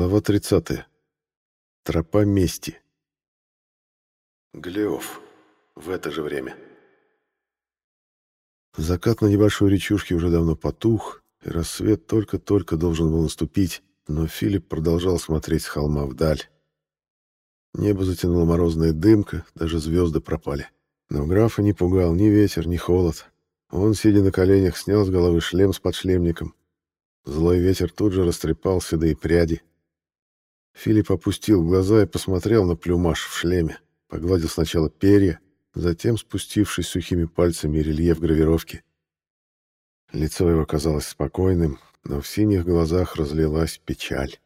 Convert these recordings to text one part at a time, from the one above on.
Глава 30. Тропа мести. Глеов. В это же время. Закат на небольшой речушке уже давно потух, и рассвет только-только должен был наступить, но Филипп продолжал смотреть с холма вдаль. Небо затянула морозная дымка, даже звезды пропали. Но графа не пугал ни ветер, ни холод. Он, сидя на коленях, снял с головы шлем с подшлемником. Злой ветер тут же растрепал седые пряди, Филипп опустил глаза и посмотрел на плюмаж в шлеме. Погладил сначала перья, затем, спустившись сухими пальцами, рельеф гравировки. Лицо его казалось спокойным, но в синих глазах разлилась печаль.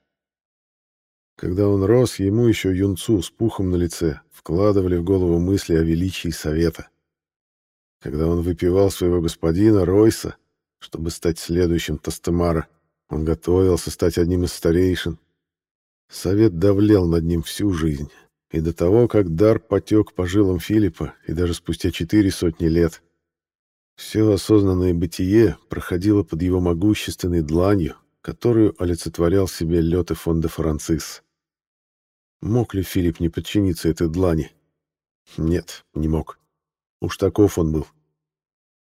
Когда он рос, ему еще юнцу с пухом на лице вкладывали в голову мысли о величии совета. Когда он выпивал своего господина Ройса, чтобы стать следующим Тастемара, он готовился стать одним из старейшин, Совет давлел над ним всю жизнь, и до того, как дар потек по жилам Филиппа, и даже спустя четыре сотни лет. Все осознанное бытие проходило под его могущественной дланью, которую олицетворял себе Лёте фон де Францис. Мог ли Филипп не подчиниться этой длани? Нет, не мог. Уж таков он был.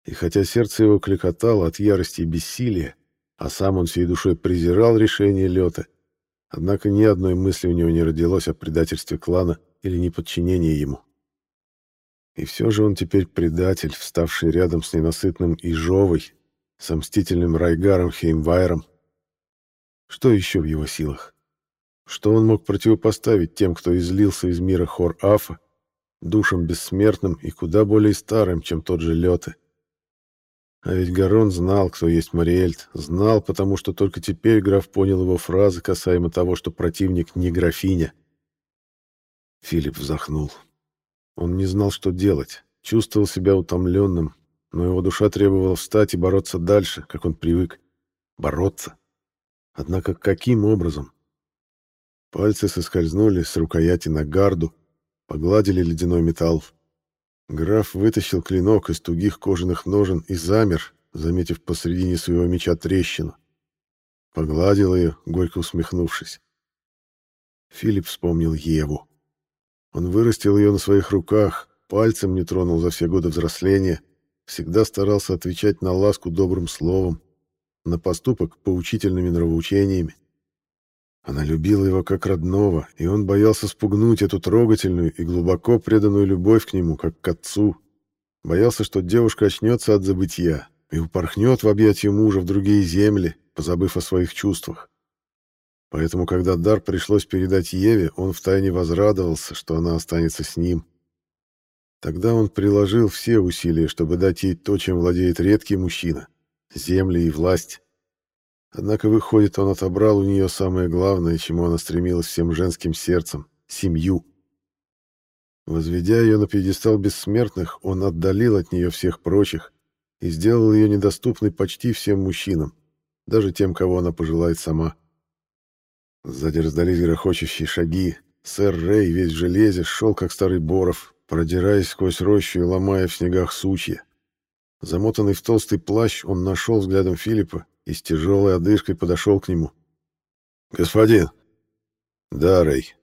И хотя сердце его кликотало от ярости и бессилия, а сам он всей душой презирал решение Лёта, Однако ни одной мысли у него не родилось о предательстве клана или неподчинении ему. И все же он теперь предатель, вставший рядом с ненасытным Ижовой, с мстительным Райгаром Хеймвайром. Что еще в его силах? Что он мог противопоставить тем, кто излился из мира Хор-Афа, душам бессмертным и куда более старым, чем тот же Лёте? А ведь Гарон знал, кто есть Мариэльт, знал, потому что только теперь граф понял его фразы касаемо того, что противник не графиня. Филипп вздохнул. Он не знал, что делать, чувствовал себя утомленным, но его душа требовала встать и бороться дальше, как он привык. Бороться. Однако каким образом? Пальцы соскользнули с рукояти на гарду, погладили ледяной металл. Граф вытащил клинок из тугих кожаных ножен и замер, заметив посредине своего меча трещину. Погладил ее, горько усмехнувшись. Филипп вспомнил Еву. Он вырастил ее на своих руках, пальцем не тронул за все годы взросления, всегда старался отвечать на ласку добрым словом, на поступок поучительными нравоучениями. Она любила его как родного, и он боялся спугнуть эту трогательную и глубоко преданную любовь к нему, как к отцу. Боялся, что девушка очнется от забытия и упорхнет в объятия мужа в другие земли, позабыв о своих чувствах. Поэтому, когда дар пришлось передать Еве, он втайне возрадовался, что она останется с ним. Тогда он приложил все усилия, чтобы дать ей то, чем владеет редкий мужчина — земли и власть. Однако, выходит, он отобрал у нее самое главное, чему она стремилась всем женским сердцем — семью. Возведя ее на пьедестал бессмертных, он отдалил от нее всех прочих и сделал ее недоступной почти всем мужчинам, даже тем, кого она пожелает сама. Сзади раздались грохочущие шаги. Сэр Рэй, весь в железе, шел, как старый боров, продираясь сквозь рощу и ломая в снегах сучья. Замотанный в толстый плащ, он нашел взглядом Филиппа и с тяжелой одышкой подошел к нему. «Господин!» «Да, Рэй».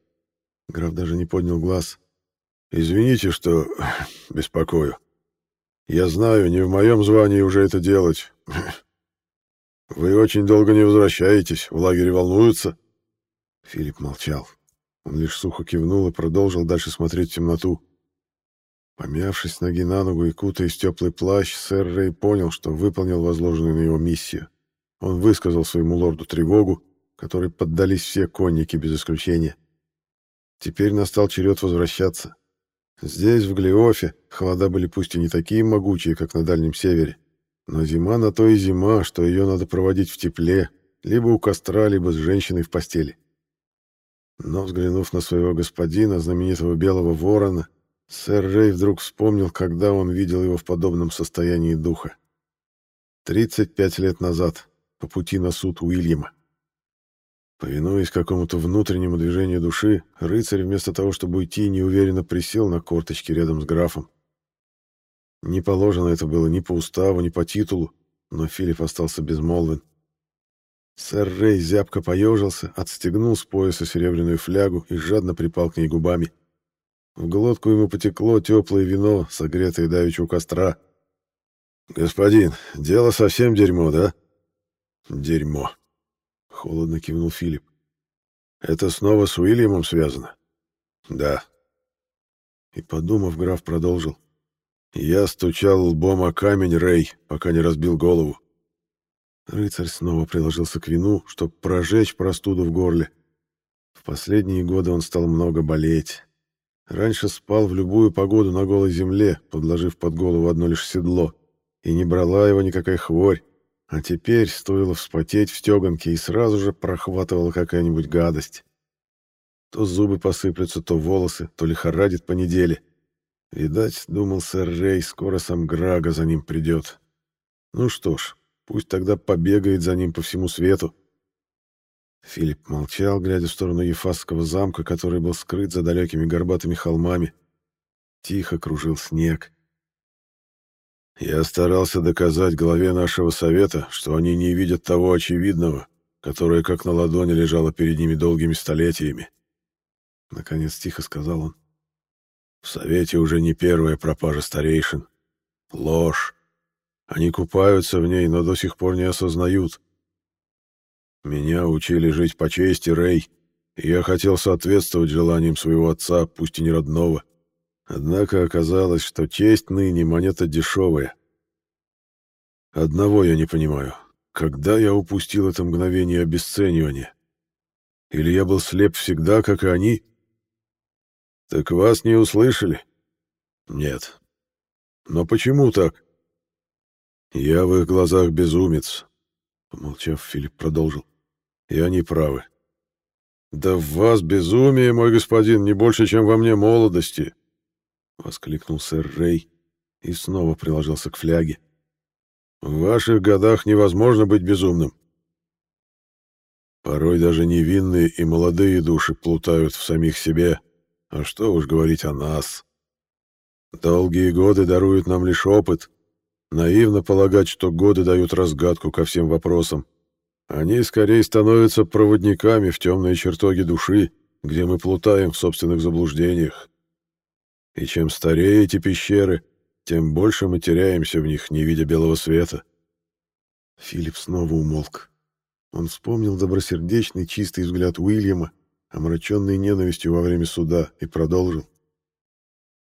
Граф даже не поднял глаз. «Извините, что беспокою. Я знаю, не в моем звании уже это делать. Вы очень долго не возвращаетесь, в лагере волнуются?» Филипп молчал. Он лишь сухо кивнул и продолжил дальше смотреть в темноту. Помявшись ноги на ногу и кутаясь в теплый плащ, сэр Рэй понял, что выполнил возложенную на него миссию. Он высказал своему лорду тревогу, которой поддались все конники без исключения. Теперь настал черед возвращаться. Здесь, в Глиофе, холода были пусть и не такие могучие, как на Дальнем Севере, но зима на то и зима, что ее надо проводить в тепле, либо у костра, либо с женщиной в постели. Но, взглянув на своего господина, знаменитого белого ворона, сэр Рэй вдруг вспомнил, когда он видел его в подобном состоянии духа. 35 лет назад, по пути на суд Уильяма. Повинуясь какому-то внутреннему движению души, рыцарь вместо того, чтобы уйти, неуверенно присел на корточки рядом с графом. Не положено это было ни по уставу, ни по титулу, но Филипп остался безмолвен. Сэр Рэй зябко поежился, отстегнул с пояса серебряную флягу и жадно припал к ней губами. В глотку ему потекло теплое вино, согретое давеча у костра. «Господин, дело совсем дерьмо, да?» «Дерьмо», — холодно кивнул Филипп. «Это снова с Уильямом связано?» «Да». И, подумав, граф продолжил. «Я стучал лбом о камень, Рэй, пока не разбил голову. Рыцарь снова приложился к вину, чтобы прожечь простуду в горле. В последние годы он стал много болеть. Раньше спал в любую погоду на голой земле, подложив под голову одно лишь седло, и не брала его никакая хворь. А теперь стоило вспотеть в стеганке, и сразу же прохватывала какая-нибудь гадость. То зубы посыплются, то волосы, то лихорадит по неделе. Видать, думал сэр Рей, скоро сам Грага за ним придет. Ну что ж, Пусть тогда побегает за ним по всему свету. Филипп молчал, глядя в сторону Ефасского замка, который был скрыт за далекими горбатыми холмами. Тихо кружил снег. Я старался доказать главе нашего совета, что они не видят того очевидного, которое как на ладони лежало перед ними долгими столетиями. Наконец тихо сказал он. В совете уже не первая пропажа старейшин. Ложь. Они купаются в ней, но до сих пор не осознают. Меня учили жить по чести, Рэй, и я хотел соответствовать желаниям своего отца, пусть и не родного. Однако оказалось, что честь ныне монета дешевая. Одного я не понимаю. Когда я упустил это мгновение обесценивания? Или я был слеп всегда, как и они? Так вас не услышали? Нет. Но почему так? «Я в их глазах безумец», — помолчав, Филипп продолжил. «И они правы». «Да в вас безумие, мой господин, не больше, чем во мне молодости!» — воскликнул сэр Рэй и снова приложился к фляге. «В ваших годах невозможно быть безумным. Порой даже невинные и молодые души плутают в самих себе, а что уж говорить о нас. Долгие годы даруют нам лишь опыт, Наивно полагать, что годы дают разгадку ко всем вопросам. Они скорее становятся проводниками в темные чертоги души, где мы плутаем в собственных заблуждениях. И чем старее эти пещеры, тем больше мы теряемся в них, не видя белого света. Филипп снова умолк. Он вспомнил добросердечный чистый взгляд Уильяма, омраченный ненавистью во время суда, и продолжил.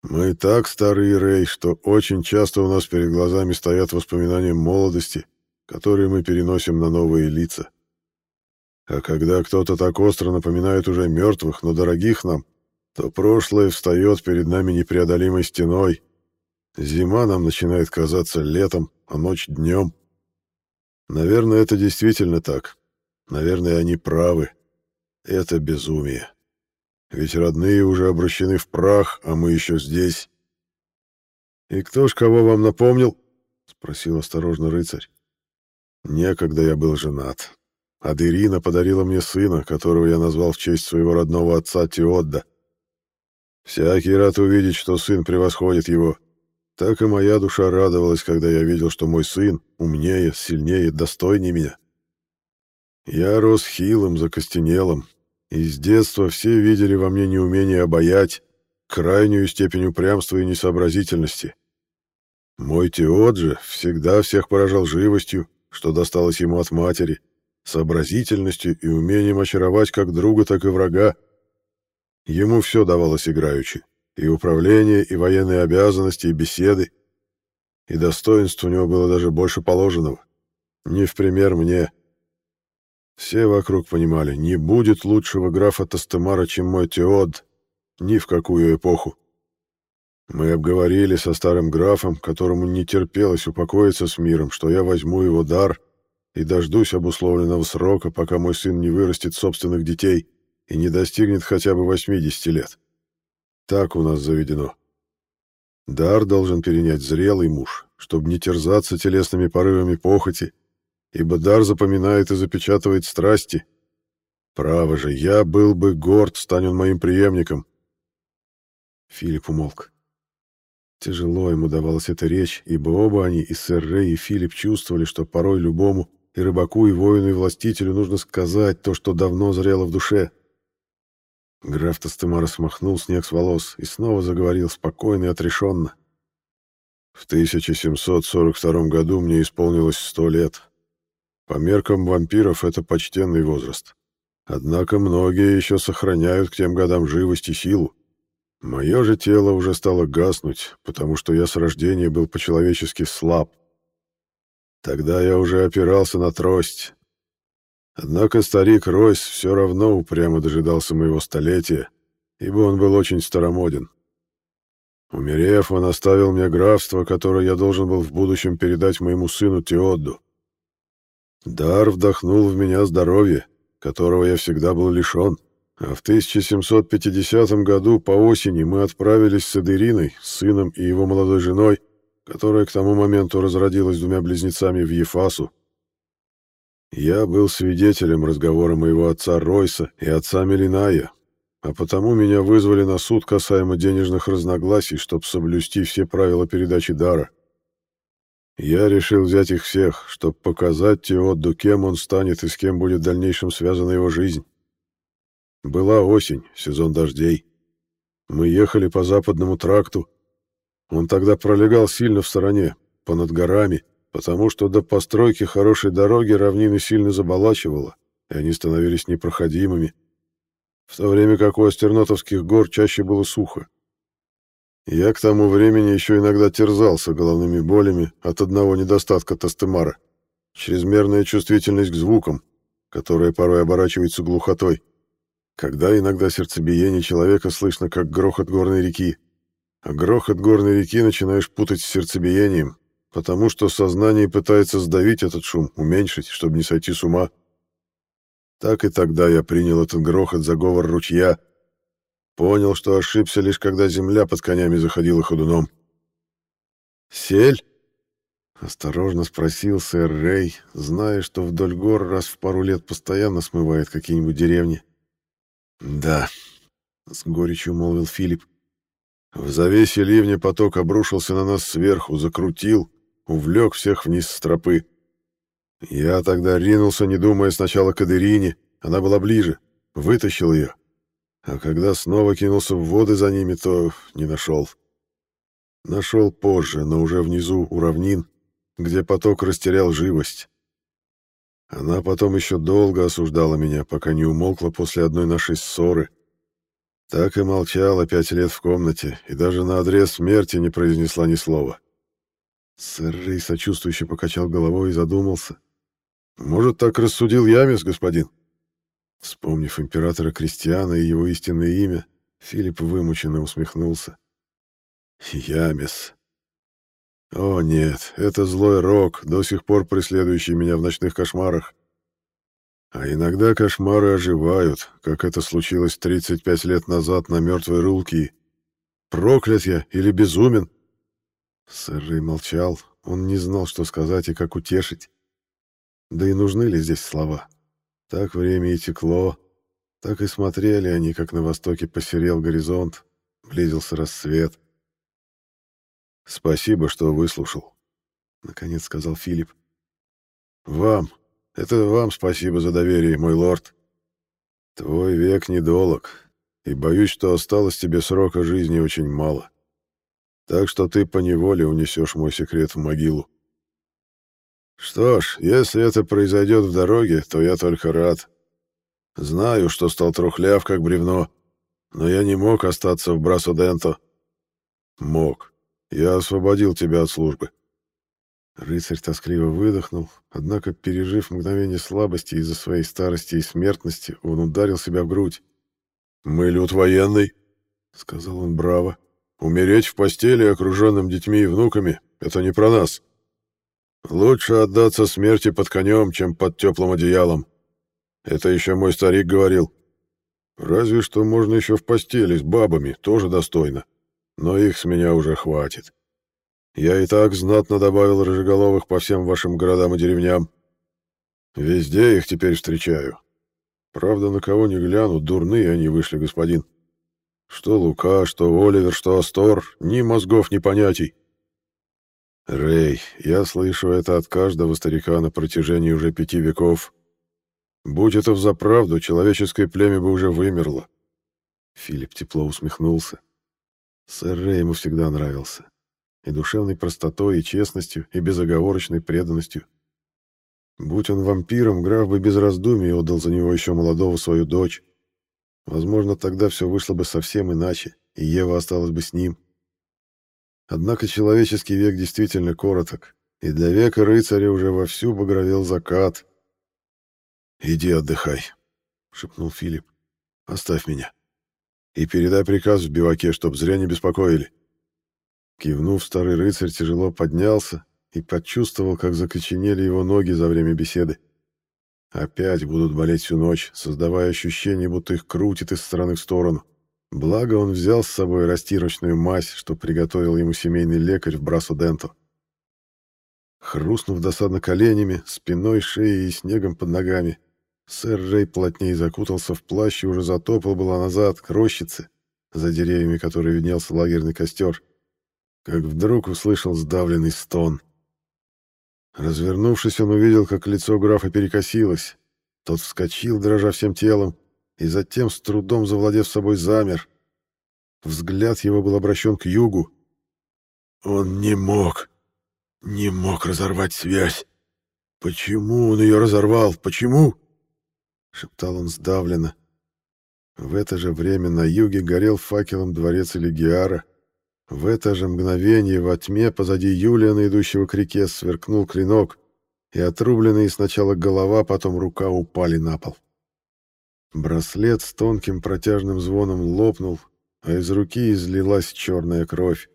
Мы так стары, Рэй, что очень часто у нас перед глазами стоят воспоминания молодости, которые мы переносим на новые лица. А когда кто-то так остро напоминает уже мертвых, но дорогих нам, то прошлое встает перед нами непреодолимой стеной. Зима нам начинает казаться летом, а ночь днем. Наверное, это действительно так. Наверное, они правы. Это безумие. Ведь родные уже обращены в прах, а мы еще здесь. «И кто ж кого вам напомнил?» — спросил осторожно рыцарь. «Некогда я был женат. Адерина подарила мне сына, которого я назвал в честь своего родного отца Теодда. Всякий рад увидеть, что сын превосходит его. Так и моя душа радовалась, когда я видел, что мой сын умнее, сильнее, достойнее меня. Я рос хилым, закостенелым, и с детства все видели во мне неумение обаять, крайнюю степень упрямства и несообразительности. Мой Теод же всегда всех поражал живостью, что досталось ему от матери, сообразительностью и умением очаровать как друга, так и врага. Ему все давалось играючи, и управление, и военные обязанности, и беседы, и достоинств у него было даже больше положенного. Не в пример мне, все вокруг понимали, не будет лучшего графа Тастемара, чем мой Теод, ни в какую эпоху. Мы обговорили со старым графом, которому не терпелось упокоиться с миром, что я возьму его дар и дождусь обусловленного срока, пока мой сын не вырастет собственных детей и не достигнет хотя бы 80 лет. Так у нас заведено. Дар должен перенять зрелый муж, чтобы не терзаться телесными порывами похоти ибо дар запоминает и запечатывает страсти. Право же, я был бы горд, стань он моим преемником. Филипп умолк. Тяжело ему давалась эта речь, ибо оба они, и сэр Рэй, и Филипп, чувствовали, что порой любому, и рыбаку, и воину, и властителю нужно сказать то, что давно зрело в душе. Граф Тастемара смахнул снег с волос и снова заговорил спокойно и отрешенно. В 1742 году мне исполнилось сто лет. По меркам вампиров это почтенный возраст. Однако многие еще сохраняют к тем годам живость и силу. Мое же тело уже стало гаснуть, потому что я с рождения был по-человечески слаб. Тогда я уже опирался на трость. Однако старик Ройс все равно упрямо дожидался моего столетия, ибо он был очень старомоден. Умерев, он оставил мне графство, которое я должен был в будущем передать моему сыну Теодду. Дар вдохнул в меня здоровье, которого я всегда был лишен, а в 1750 году по осени мы отправились с Эдериной, сыном и его молодой женой, которая к тому моменту разродилась двумя близнецами в Ефасу. Я был свидетелем разговора моего отца Ройса и отца Мелиная, а потому меня вызвали на суд касаемо денежных разногласий, чтобы соблюсти все правила передачи дара. Я решил взять их всех, чтобы показать Теодду, кем он станет и с кем будет в дальнейшем связана его жизнь. Была осень, сезон дождей. Мы ехали по западному тракту. Он тогда пролегал сильно в стороне, понад горами, потому что до постройки хорошей дороги равнины сильно заболачивало, и они становились непроходимыми. В то время как у Остернотовских гор чаще было сухо. Я к тому времени еще иногда терзался головными болями от одного недостатка тастемара — чрезмерная чувствительность к звукам, которая порой оборачивается глухотой, когда иногда сердцебиение человека слышно как грохот горной реки, а грохот горной реки начинаешь путать с сердцебиением, потому что сознание пытается сдавить этот шум, уменьшить, чтобы не сойти с ума. Так и тогда я принял этот грохот за говор ручья. Понял, что ошибся лишь когда земля под конями заходила ходуном. «Сель?» — осторожно спросил сэр Рэй, зная, что вдоль гор раз в пару лет постоянно смывает какие-нибудь деревни. «Да», — с горечью молвил Филипп. В завесе ливня поток обрушился на нас сверху, закрутил, увлек всех вниз с тропы. Я тогда ринулся, не думая сначала к Адерине, она была ближе, вытащил ее. А когда снова кинулся в воды за ними, то не нашел. Нашел позже, но уже внизу у равнин, где поток растерял живость. Она потом еще долго осуждала меня, пока не умолкла после одной нашей ссоры. Так и молчала пять лет в комнате, и даже на адрес смерти не произнесла ни слова. Сэр Рэй сочувствующе покачал головой и задумался. Может, так рассудил Ямис, господин? Вспомнив императора Кристиана и его истинное имя, Филипп вымученно усмехнулся. Ямис. О нет, это злой рок, до сих пор преследующий меня в ночных кошмарах. А иногда кошмары оживают, как это случилось 35 лет назад на мертвой Рулке. Проклят я или безумен? Сэр Рэй молчал, он не знал, что сказать и как утешить. Да и нужны ли здесь слова? Так время и текло, так и смотрели они, как на востоке посерел горизонт, близился рассвет. «Спасибо, что выслушал», — наконец сказал Филипп. «Вам, это вам спасибо за доверие, мой лорд. Твой век недолог, и боюсь, что осталось тебе срока жизни очень мало. Так что ты поневоле унесешь мой секрет в могилу. Что ж, если это произойдет в дороге, то я только рад. Знаю, что стал трухляв, как бревно, но я не мог остаться в Брасоденто. Мог. Я освободил тебя от службы. Рыцарь тоскливо выдохнул, однако, пережив мгновение слабости из-за своей старости и смертности, он ударил себя в грудь. «Мы люд военный», — сказал он браво. «Умереть в постели, окруженным детьми и внуками — это не про нас». Лучше отдаться смерти под конем, чем под теплым одеялом. Это еще мой старик говорил. Разве что можно еще в постели с бабами, тоже достойно. Но их с меня уже хватит. Я и так знатно добавил рыжеголовых по всем вашим городам и деревням. Везде их теперь встречаю. Правда, на кого не гляну, дурные они вышли, господин. Что Лука, что Оливер, что Астор, ни мозгов, ни понятий. Рэй, я слышу это от каждого старика на протяжении уже пяти веков. Будь это взаправду, человеческое племя бы уже вымерло. Филипп тепло усмехнулся. Сэр Рэй ему всегда нравился. И душевной простотой, и честностью, и безоговорочной преданностью. Будь он вампиром, граф бы без раздумий отдал за него еще молодого свою дочь. Возможно, тогда все вышло бы совсем иначе, и Ева осталась бы с ним. Однако человеческий век действительно короток, и для века рыцаря уже вовсю багровел закат. «Иди отдыхай», — шепнул Филипп. «Оставь меня. И передай приказ в биваке, чтоб зря не беспокоили». Кивнув, старый рыцарь тяжело поднялся и почувствовал, как закоченели его ноги за время беседы. Опять будут болеть всю ночь, создавая ощущение, будто их крутит из стороны в сторону. Благо он взял с собой растирочную мазь, что приготовил ему семейный лекарь в Брасу-Денту. Хрустнув досадно коленями, спиной, шеей и снегом под ногами, сэр Рэй плотнее закутался в плащ и уже затопал было назад к рощице, за деревьями которой виднелся лагерный костер, как вдруг услышал сдавленный стон. Развернувшись, он увидел, как лицо графа перекосилось. Тот вскочил, дрожа всем телом, и затем, с трудом завладев собой, замер. Взгляд его был обращен к югу. Он не мог, не мог разорвать связь. Почему он ее разорвал? Почему? Шептал он сдавленно. В это же время на юге горел факелом дворец Элегиара. В это же мгновение во тьме позади Юлиана, идущего к реке, сверкнул клинок, и отрубленные сначала голова, потом рука упали на пол. Браслет с тонким протяжным звоном лопнул, а из руки излилась черная кровь.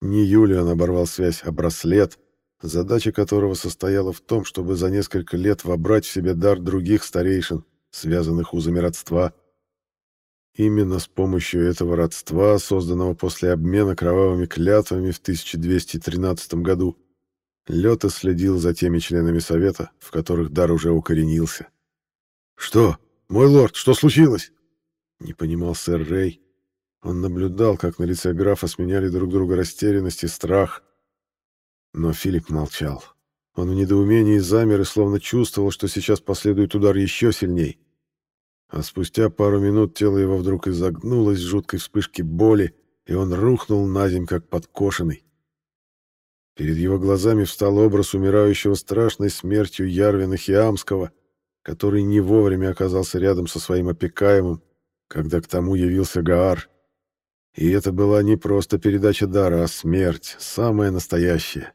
Не Юлиан оборвал связь, а браслет, задача которого состояла в том, чтобы за несколько лет вобрать в себе дар других старейшин, связанных узами родства. Именно с помощью этого родства, созданного после обмена кровавыми клятвами в 1213 году, Лёта следил за теми членами Совета, в которых дар уже укоренился. «Что?» «Мой лорд, что случилось?» Не понимал сэр Рэй. Он наблюдал, как на лице графа сменяли друг друга растерянность и страх. Но Филипп молчал. Он в недоумении замер и словно чувствовал, что сейчас последует удар еще сильней. А спустя пару минут тело его вдруг изогнулось в жуткой вспышке боли, и он рухнул на земь, как подкошенный. Перед его глазами встал образ умирающего страшной смертью Ярвина Хиамского, который не вовремя оказался рядом со своим опекаемым, когда к тому явился Гаар. И это была не просто передача дара, а смерть, самая настоящая.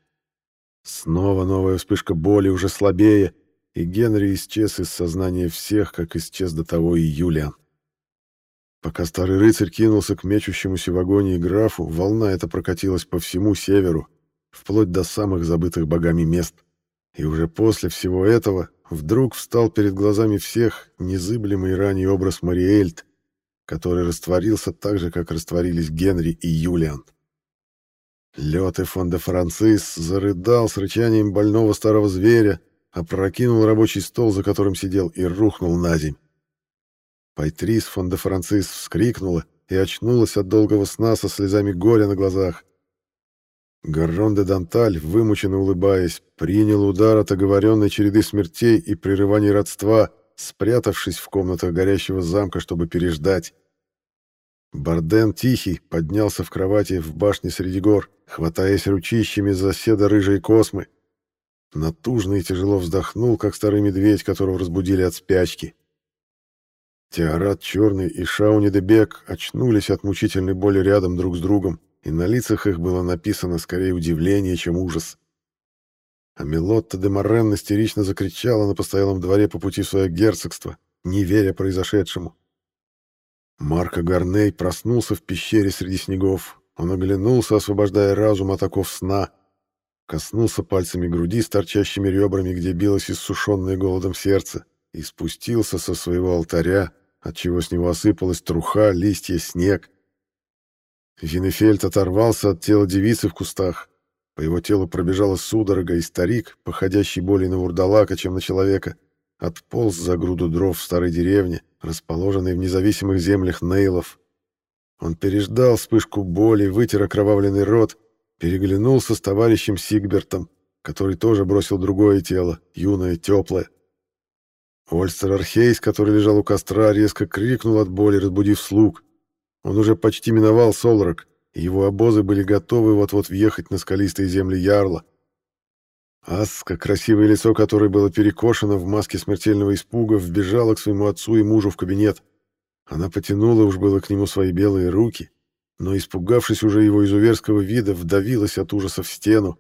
Снова новая вспышка боли, уже слабее, и Генри исчез из сознания всех, как исчез до того и Юлиан. Пока старый рыцарь кинулся к мечущемуся в агонии графу, волна эта прокатилась по всему северу, вплоть до самых забытых богами мест. И уже после всего этого вдруг встал перед глазами всех незыблемый ранний образ Мариэльт, который растворился так же, как растворились Генри и Юлиан. Лёд и фон де Францис зарыдал с рычанием больного старого зверя, опрокинул рабочий стол, за которым сидел, и рухнул на земь. Пайтрис фон де Францис вскрикнула и очнулась от долгого сна со слезами горя на глазах. Гаррон де Данталь, вымученно улыбаясь, принял удар от оговоренной череды смертей и прерываний родства, спрятавшись в комнатах горящего замка, чтобы переждать. Барден Тихий поднялся в кровати в башне среди гор, хватаясь ручищами за седа рыжей космы. Натужно и тяжело вздохнул, как старый медведь, которого разбудили от спячки. Теорат Черный и Шауни де Бек очнулись от мучительной боли рядом друг с другом и на лицах их было написано скорее удивление, чем ужас. А Мелотта де Моррен истерично закричала на постоялом дворе по пути в свое герцогство, не веря произошедшему. Марко Гарней проснулся в пещере среди снегов. Он оглянулся, освобождая разум от оков сна, коснулся пальцами груди с торчащими ребрами, где билось иссушенное голодом сердце, и спустился со своего алтаря, отчего с него осыпалась труха, листья, снег. Винефельд оторвался от тела девицы в кустах. По его телу пробежала судорога, и старик, походящий более на вурдалака, чем на человека, отполз за груду дров в старой деревне, расположенной в независимых землях Нейлов. Он переждал вспышку боли, вытер окровавленный рот переглянулся с товарищем Сигбертом, который тоже бросил другое тело, юное, теплое. Ольстер Архейс, который лежал у костра, резко крикнул от боли, разбудив слуг. Он уже почти миновал Солрак, и его обозы были готовы вот-вот въехать на скалистые земли Ярла. Аска, красивое лицо которой было перекошено в маске смертельного испуга, вбежала к своему отцу и мужу в кабинет. Она потянула уж было к нему свои белые руки, но, испугавшись уже его изуверского вида, вдавилась от ужаса в стену.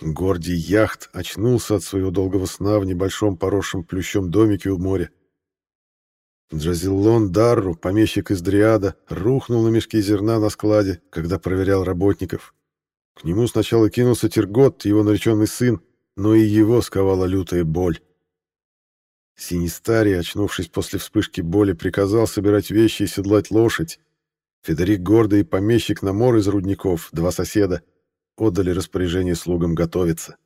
Гордий яхт очнулся от своего долгого сна в небольшом поросшем плющом домике у моря. Джазиллон Дарру, помещик из Дриада, рухнул на мешки зерна на складе, когда проверял работников. К нему сначала кинулся Тергот, его нареченный сын, но и его сковала лютая боль. Синистарий, очнувшись после вспышки боли, приказал собирать вещи и седлать лошадь. Федорик Гордый и помещик Намор из рудников, два соседа, отдали распоряжение слугам готовиться.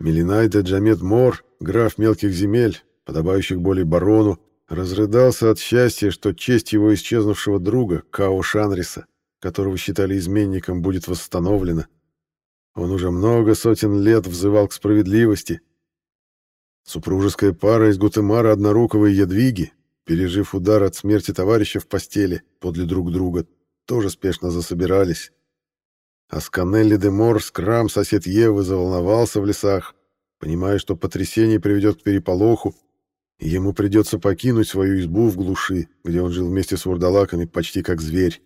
Мелинайда Джамет Мор, граф мелких земель, подобающих более барону, разрыдался от счастья, что честь его исчезнувшего друга, Као Шанриса, которого считали изменником, будет восстановлена. Он уже много сотен лет взывал к справедливости, Супружеская пара из Гутемара Однорукого и Ядвиги, пережив удар от смерти товарища в постели подле друг друга, тоже спешно засобирались. А Сканелли де Мор, Скрам, сосед Евы, заволновался в лесах, понимая, что потрясение приведет к переполоху, и ему придется покинуть свою избу в глуши, где он жил вместе с вурдалаками почти как зверь.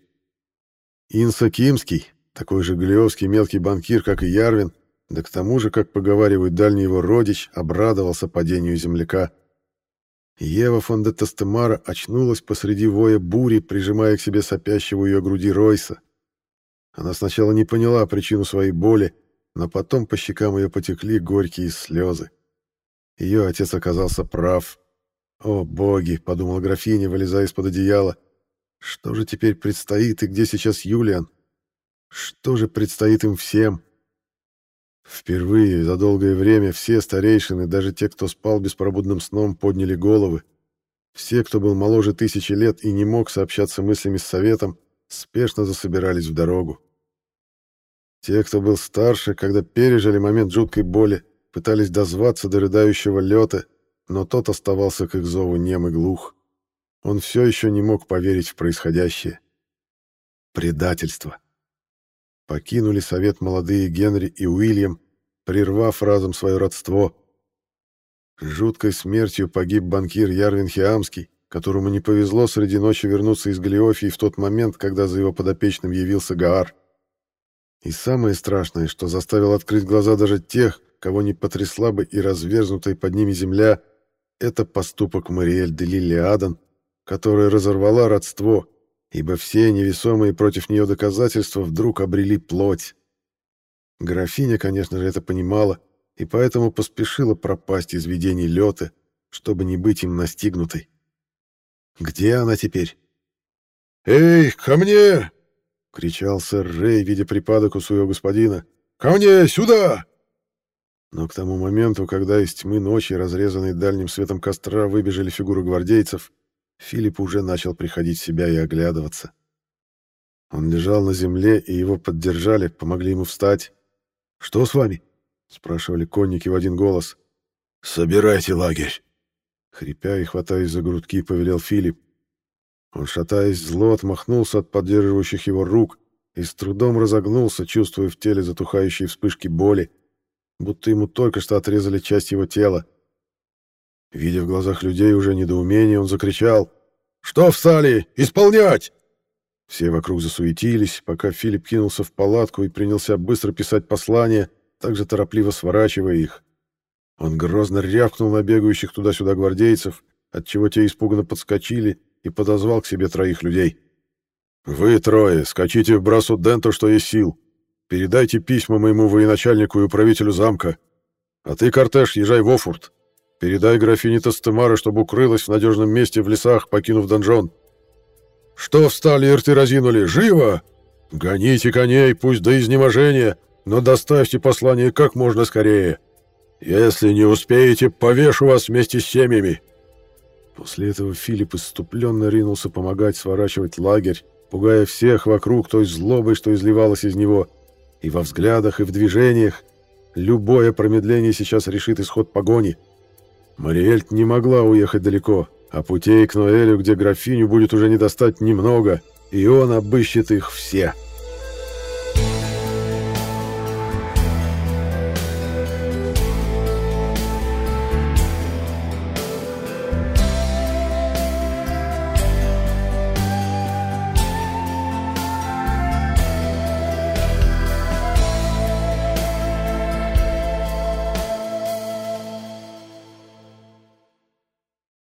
Инса Кимский, такой же галиовский мелкий банкир, как и Ярвин, да к тому же, как поговаривают дальний его родич, обрадовался падению земляка. Ева фон де Тастемара очнулась посреди воя бури, прижимая к себе сопящего ее груди Ройса. Она сначала не поняла причину своей боли, но потом по щекам ее потекли горькие слезы. Ее отец оказался прав. «О, боги!» — подумала графиня, вылезая из-под одеяла. «Что же теперь предстоит и где сейчас Юлиан? Что же предстоит им всем?» Впервые за долгое время все старейшины, даже те, кто спал беспробудным сном, подняли головы. Все, кто был моложе тысячи лет и не мог сообщаться мыслями с советом, спешно засобирались в дорогу. Те, кто был старше, когда пережили момент жуткой боли, пытались дозваться до рыдающего лета, но тот оставался к их зову нем и глух. Он все еще не мог поверить в происходящее. Предательство покинули совет молодые Генри и Уильям, прервав разом свое родство. Жуткой смертью погиб банкир Ярвин Хиамский, которому не повезло среди ночи вернуться из Галиофии в тот момент, когда за его подопечным явился Гаар. И самое страшное, что заставил открыть глаза даже тех, кого не потрясла бы и разверзнутая под ними земля, это поступок Мариэль де Лилиадан, которая разорвала родство ибо все невесомые против нее доказательства вдруг обрели плоть. Графиня, конечно же, это понимала, и поэтому поспешила пропасть из видений лета, чтобы не быть им настигнутой. Где она теперь? «Эй, ко мне!» — кричал сэр Рэй, видя припадок у своего господина. «Ко мне, сюда!» Но к тому моменту, когда из тьмы ночи, разрезанной дальним светом костра, выбежали фигуры гвардейцев, Филипп уже начал приходить в себя и оглядываться. Он лежал на земле, и его поддержали, помогли ему встать. «Что с вами?» — спрашивали конники в один голос. «Собирайте лагерь!» Хрипя и хватаясь за грудки, повелел Филипп. Он, шатаясь зло, отмахнулся от поддерживающих его рук и с трудом разогнулся, чувствуя в теле затухающие вспышки боли, будто ему только что отрезали часть его тела. Видя в глазах людей уже недоумение, он закричал «Что встали? Исполнять!» Все вокруг засуетились, пока Филипп кинулся в палатку и принялся быстро писать послания, также торопливо сворачивая их. Он грозно рявкнул на бегающих туда-сюда гвардейцев, отчего те испуганно подскочили и подозвал к себе троих людей. «Вы трое, скачите в брасу Денту, что есть сил. Передайте письма моему военачальнику и управителю замка. А ты, Кортеж, езжай в Офурт. Передай графине Тастемара, чтобы укрылась в надежном месте в лесах, покинув донжон. Что встали и рты разинули? Живо! Гоните коней, пусть до изнеможения, но доставьте послание как можно скорее. Если не успеете, повешу вас вместе с семьями». После этого Филипп иступленно ринулся помогать сворачивать лагерь, пугая всех вокруг той злобой, что изливалась из него, и во взглядах, и в движениях. Любое промедление сейчас решит исход погони. Мариэльт не могла уехать далеко, а путей к Ноэлю, где графиню будет уже не достать немного, и он обыщет их все.